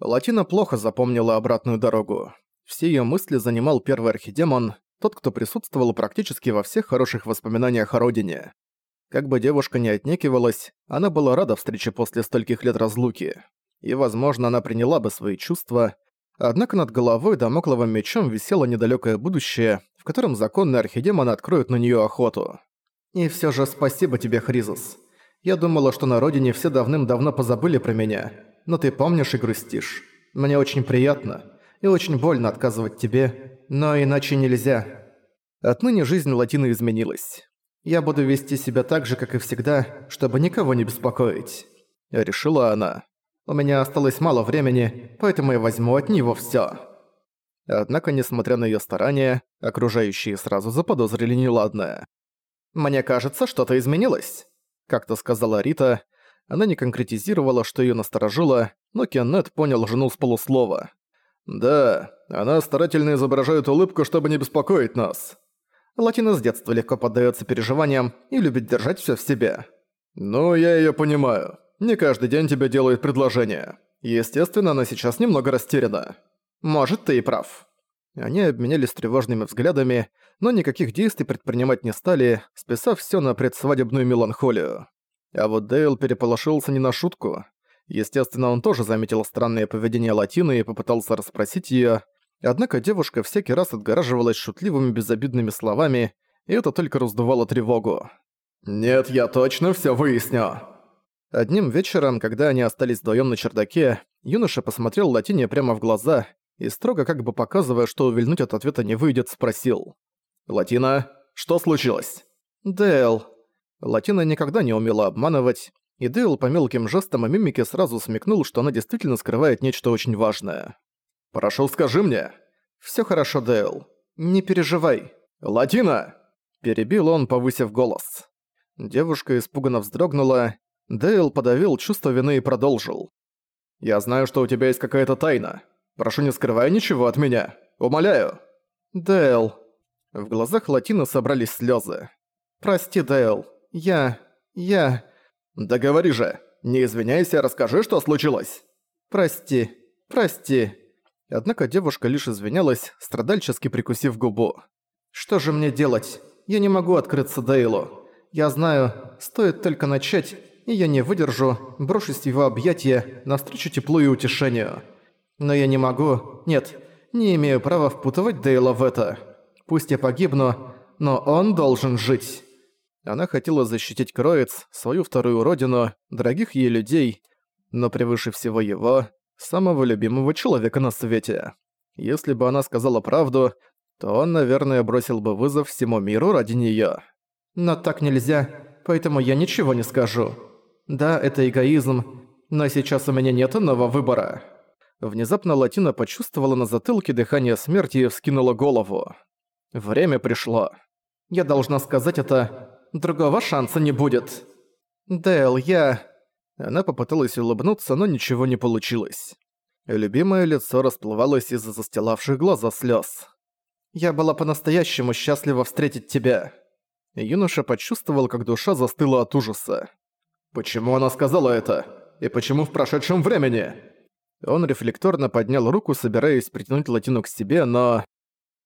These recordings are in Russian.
Латина плохо запомнила обратную дорогу. Все её мысли занимал первый архидемон, тот, кто присутствовал практически во всех хороших воспоминаниях о родине. Как бы девушка не отнекивалась, она была рада встрече после стольких лет разлуки. И, возможно, она приняла бы свои чувства, однако над головой домокловым мечом висело недалёкое будущее, в котором законные архидемоны откроют на неё охоту. «И всё же спасибо тебе, Хризус. Я думала, что на родине все давным-давно позабыли про меня, но ты помнишь и грустишь. Мне очень приятно и очень больно отказывать тебе, но иначе нельзя». Отныне жизнь Латины изменилась. Я буду вести себя так же, как и всегда, чтобы никого не беспокоить. Решила она. У меня осталось мало времени, поэтому я возьму от него всё. Однако, несмотря на её старания, окружающие сразу заподозрили неладное. «Мне кажется, что-то изменилось», — как-то сказала Рита. Она не конкретизировала, что её насторожило, но Кеннет понял жену с полуслова. «Да, она старательно изображает улыбку, чтобы не беспокоить нас. Латина с детства легко поддается переживаниям и любит держать все в себе. «Ну, я ее понимаю. Не каждый день тебе делают предложение. Естественно, она сейчас немного растеряна. Может, ты и прав». Они обменялись тревожными взглядами, но никаких действий предпринимать не стали, списав все на предсвадебную меланхолию. А вот Дейл переполошился не на шутку. Естественно, он тоже заметил странное поведение Латины и попытался расспросить ее, Однако девушка всякий раз отгораживалась шутливыми безобидными словами, и это только раздувало тревогу. «Нет, я точно всё выясню!» Одним вечером, когда они остались вдвоём на чердаке, юноша посмотрел Латине прямо в глаза и строго как бы показывая, что увильнуть от ответа не выйдет, спросил. «Латина, что случилось?» «Дэл». Латина никогда не умела обманывать, и Дэл по мелким жестам и мимике сразу смекнул, что она действительно скрывает нечто очень важное. Прошу, скажи мне». «Всё хорошо, Дейл. Не переживай». «Латина!» Перебил он, повысив голос. Девушка испуганно вздрогнула. Дейл подавил чувство вины и продолжил. «Я знаю, что у тебя есть какая-то тайна. Прошу, не скрывай ничего от меня. Умоляю». «Дейл». В глазах Латины собрались слёзы. «Прости, Дейл. Я... я...» «Да говори же. Не извиняйся, расскажи, что случилось». «Прости. Прости». Однако девушка лишь извинялась, страдальчески прикусив губу. «Что же мне делать? Я не могу открыться Дейлу. Я знаю, стоит только начать, и я не выдержу, брошусь в его объятия, навстречу теплу и утешению. Но я не могу, нет, не имею права впутывать Дейла в это. Пусть я погибну, но он должен жить». Она хотела защитить Кроиц, свою вторую родину, дорогих ей людей, но превыше всего его, самого любимого человека на свете. Если бы она сказала правду, то он, наверное, бросил бы вызов всему миру ради неё. Но так нельзя, поэтому я ничего не скажу. Да, это эгоизм, но сейчас у меня нет иного выбора. Внезапно Латина почувствовала на затылке дыхание смерти и вскинула голову. Время пришло. Я должна сказать это. Другого шанса не будет. Дэл, я... Она попыталась улыбнуться, но ничего не получилось. Любимое лицо расплывалось из-за застилавших глаза слез. «Я была по-настоящему счастлива встретить тебя». Юноша почувствовал, как душа застыла от ужаса. «Почему она сказала это? И почему в прошедшем времени?» Он рефлекторно поднял руку, собираясь притянуть Латину к себе, но...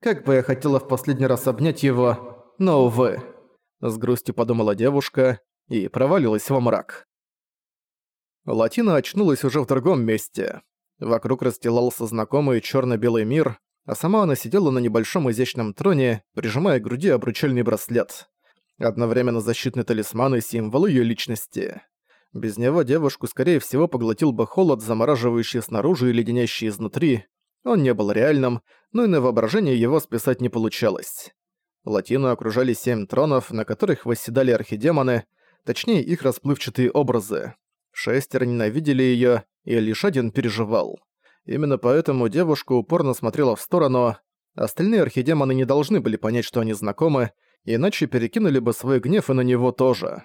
Как бы я хотела в последний раз обнять его, но, увы. С грустью подумала девушка и провалилась во мрак. Латина очнулась уже в другом месте. Вокруг расстилался знакомый черно белый мир, а сама она сидела на небольшом изящном троне, прижимая к груди обручальный браслет. Одновременно защитный талисман и символ ее личности. Без него девушку, скорее всего, поглотил бы холод, замораживающий снаружи и леденящий изнутри. Он не был реальным, но и на воображение его списать не получалось. Латину окружали семь тронов, на которых восседали архидемоны, точнее их расплывчатые образы. Шестеро ненавидели её, и лишь один переживал. Именно поэтому девушка упорно смотрела в сторону. Остальные архидемоны не должны были понять, что они знакомы, иначе перекинули бы свой гнев и на него тоже.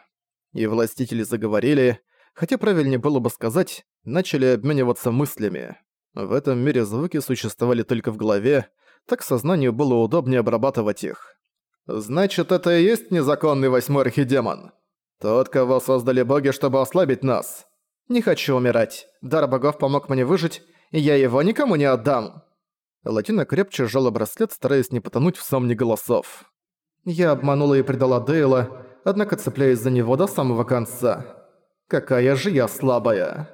И властители заговорили, хотя правильнее было бы сказать, начали обмениваться мыслями. В этом мире звуки существовали только в голове, так сознанию было удобнее обрабатывать их. «Значит, это и есть незаконный восьмой архидемон?» «Тот, кого создали боги, чтобы ослабить нас. Не хочу умирать. Дар богов помог мне выжить, Я его никому не отдам!» Латина крепче сжала браслет, стараясь не потонуть в сомне голосов. Я обманула и предала Дейла, однако цепляясь за него до самого конца. Какая же я слабая.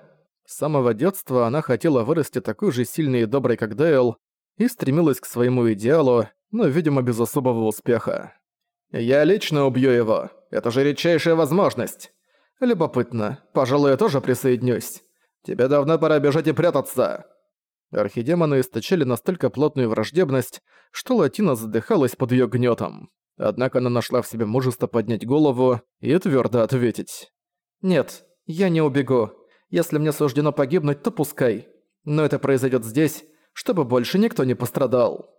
С самого детства она хотела вырасти такой же сильной и доброй, как Дейл, и стремилась к своему идеалу, но, видимо, без особого успеха. «Я лично убью его. Это же редчайшая возможность. Любопытно. Пожалуй, я тоже присоединюсь. Тебе давно пора бежать и прятаться». Архидемоны источали настолько плотную враждебность, что Латина задыхалась под её гнётом. Однако она нашла в себе мужество поднять голову и твёрдо ответить. «Нет, я не убегу. Если мне суждено погибнуть, то пускай. Но это произойдёт здесь, чтобы больше никто не пострадал».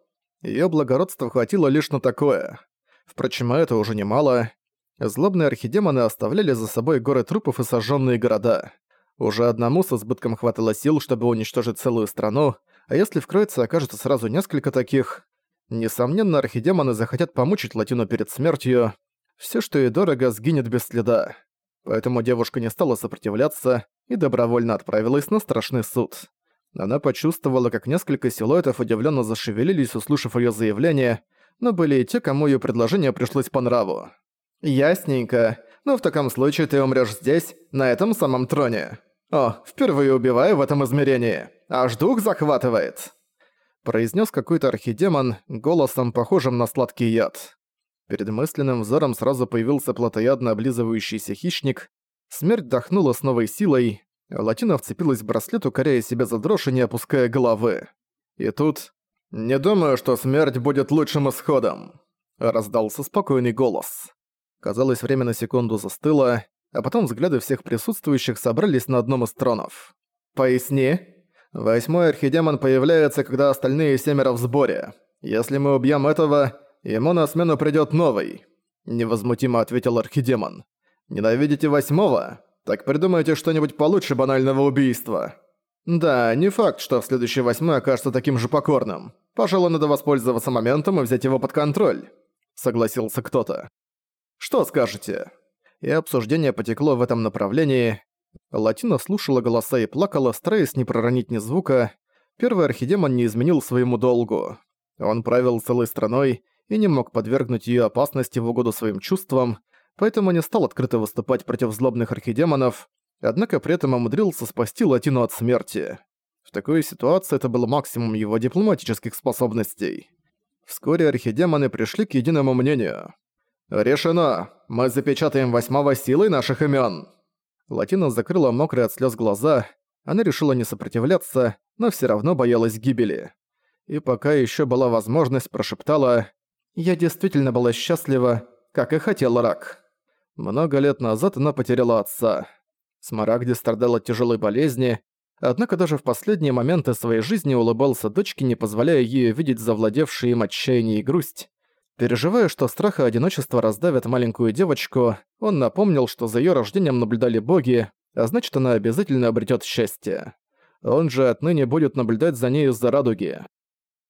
Её благородства хватило лишь на такое. Впрочем, это уже немало. Злобные архидемоны оставляли за собой горы трупов и сожженные города. Уже одному с избытком хватало сил, чтобы уничтожить целую страну, а если вкроется, окажется сразу несколько таких. Несомненно, архидемоны захотят помучить Латину перед смертью. Все, что ей дорого, сгинет без следа. Поэтому девушка не стала сопротивляться и добровольно отправилась на страшный суд. Она почувствовала, как несколько силуэтов удивленно зашевелились, услышав ее заявление, но были и те, кому ее предложение пришлось по нраву. «Ясненько. Но в таком случае ты умрёшь здесь, на этом самом троне. О, впервые убиваю в этом измерении. Аж дух захватывает!» Произнес какой-то архидемон, голосом похожим на сладкий яд. Перед мысленным взором сразу появился плотоядно облизывающийся хищник. Смерть дохнула с новой силой. Латина вцепилась в браслет, укоряя себя за дрожь и не опуская головы. И тут... «Не думаю, что смерть будет лучшим исходом», — раздался спокойный голос. Казалось, время на секунду застыло, а потом взгляды всех присутствующих собрались на одном из тронов. «Поясни. Восьмой архидемон появляется, когда остальные семеро в сборе. Если мы убьем этого, ему на смену придёт новый», — невозмутимо ответил архидемон. «Ненавидите восьмого? Так придумайте что-нибудь получше банального убийства». «Да, не факт, что в следующий восьмой окажется таким же покорным. Пожалуй, надо воспользоваться моментом и взять его под контроль», — согласился кто-то. «Что скажете?» И обсуждение потекло в этом направлении. Латина слушала голоса и плакала, стараясь не проронить ни звука. Первый архидемон не изменил своему долгу. Он правил целой страной и не мог подвергнуть ее опасности в угоду своим чувствам, поэтому не стал открыто выступать против злобных архидемонов, однако при этом умудрился спасти Латину от смерти. В такой ситуации это был максимум его дипломатических способностей. Вскоре архидемоны пришли к единому мнению. «Решено! Мы запечатаем восьмого силой наших имен. Латина закрыла мокрые от слез глаза. Она решила не сопротивляться, но все равно боялась гибели. И пока еще была возможность, прошептала «Я действительно была счастлива, как и хотел Рак». Много лет назад она потеряла отца. Смарагди страдал от тяжелой болезни, однако даже в последние моменты своей жизни улыбался дочке, не позволяя ей видеть завладевшие им отчаяние и грусть. Переживая, что страх и одиночество раздавят маленькую девочку, он напомнил, что за её рождением наблюдали боги, а значит, она обязательно обретёт счастье. Он же отныне будет наблюдать за ней из-за радуги.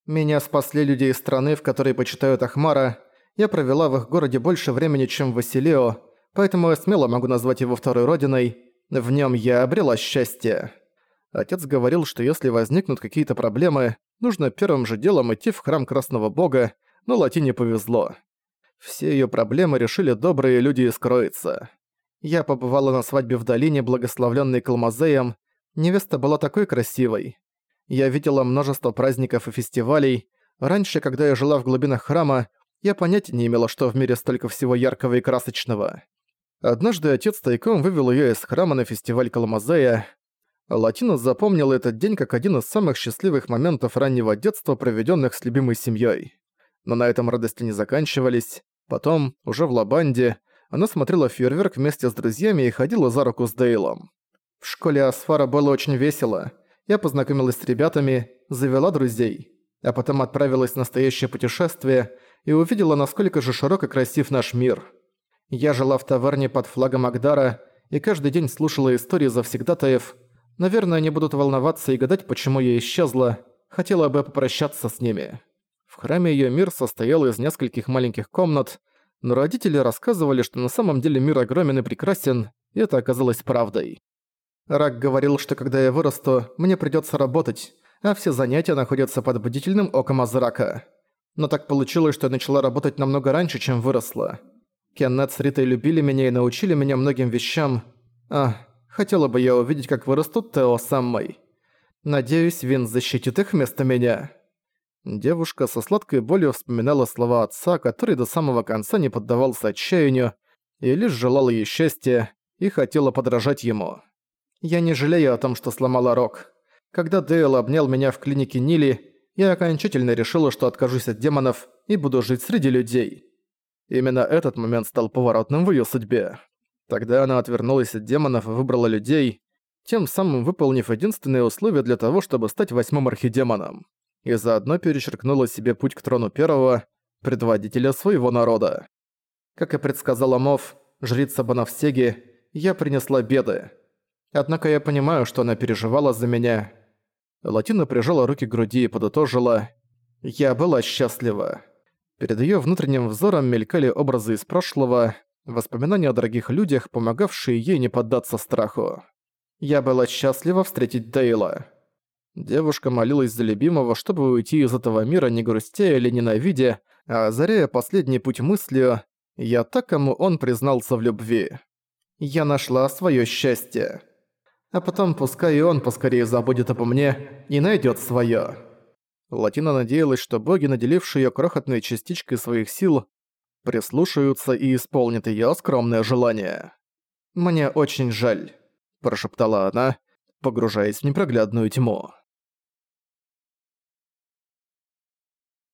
«Меня спасли люди из страны, в которой почитают Ахмара. Я провела в их городе больше времени, чем в Василио, поэтому я смело могу назвать его второй родиной, в нем я обрела счастье. Отец говорил, что если возникнут какие-то проблемы, нужно первым же делом идти в храм Красного Бога, но Латине повезло. Все ее проблемы решили добрые люди из Кроица. Я побывала на свадьбе в долине, благословленной Калмазеем. Невеста была такой красивой. Я видела множество праздников и фестивалей. Раньше, когда я жила в глубинах храма, я понятия не имела, что в мире столько всего яркого и красочного. Однажды отец тайком вывел её из храма на фестиваль Каламазея. Латина запомнила этот день как один из самых счастливых моментов раннего детства, проведённых с любимой семьёй. Но на этом радости не заканчивались. Потом, уже в Лабанде, она смотрела фейерверк вместе с друзьями и ходила за руку с Дейлом. В школе Асфара было очень весело. Я познакомилась с ребятами, завела друзей. А потом отправилась в настоящее путешествие и увидела, насколько же широк и красив наш мир – я жила в таверне под флагом Агдара и каждый день слушала истории завсегдатаев. Наверное, они будут волноваться и гадать, почему я исчезла. Хотела бы попрощаться с ними. В храме её мир состоял из нескольких маленьких комнат, но родители рассказывали, что на самом деле мир огромен и прекрасен, и это оказалось правдой. Рак говорил, что когда я вырасту, мне придётся работать, а все занятия находятся под бдительным оком Азрака. Но так получилось, что я начала работать намного раньше, чем выросла. Кеннет с Ритой любили меня и научили меня многим вещам. А, хотела бы я увидеть, как вырастут Тео с Аммой. Надеюсь, Вин защитит их вместо меня». Девушка со сладкой болью вспоминала слова отца, который до самого конца не поддавался отчаянию и лишь желал ей счастья и хотела подражать ему. «Я не жалею о том, что сломала рог. Когда Дейл обнял меня в клинике Нили, я окончательно решила, что откажусь от демонов и буду жить среди людей. Именно этот момент стал поворотным в её судьбе. Тогда она отвернулась от демонов и выбрала людей, тем самым выполнив единственное условие для того, чтобы стать восьмым архидемоном и заодно перечеркнула себе путь к трону первого, предводителя своего народа. Как и предсказала Мов, жрица Банавсеги, я принесла беды. Однако я понимаю, что она переживала за меня. Латина прижала руки к груди и подытожила «Я была счастлива». Перед её внутренним взором мелькали образы из прошлого, воспоминания о дорогих людях, помогавшие ей не поддаться страху. «Я была счастлива встретить Дейла». Девушка молилась за любимого, чтобы уйти из этого мира не грустя или ненавидя, а озаряя последний путь мыслью «Я так, кому он признался в любви». «Я нашла своё счастье». А потом пускай и он поскорее забудет обо мне и найдёт своё. Латина надеялась, что боги, наделившие её крохотной частичкой своих сил, прислушаются и исполнят её скромное желание. «Мне очень жаль», – прошептала она, погружаясь в непроглядную тьму.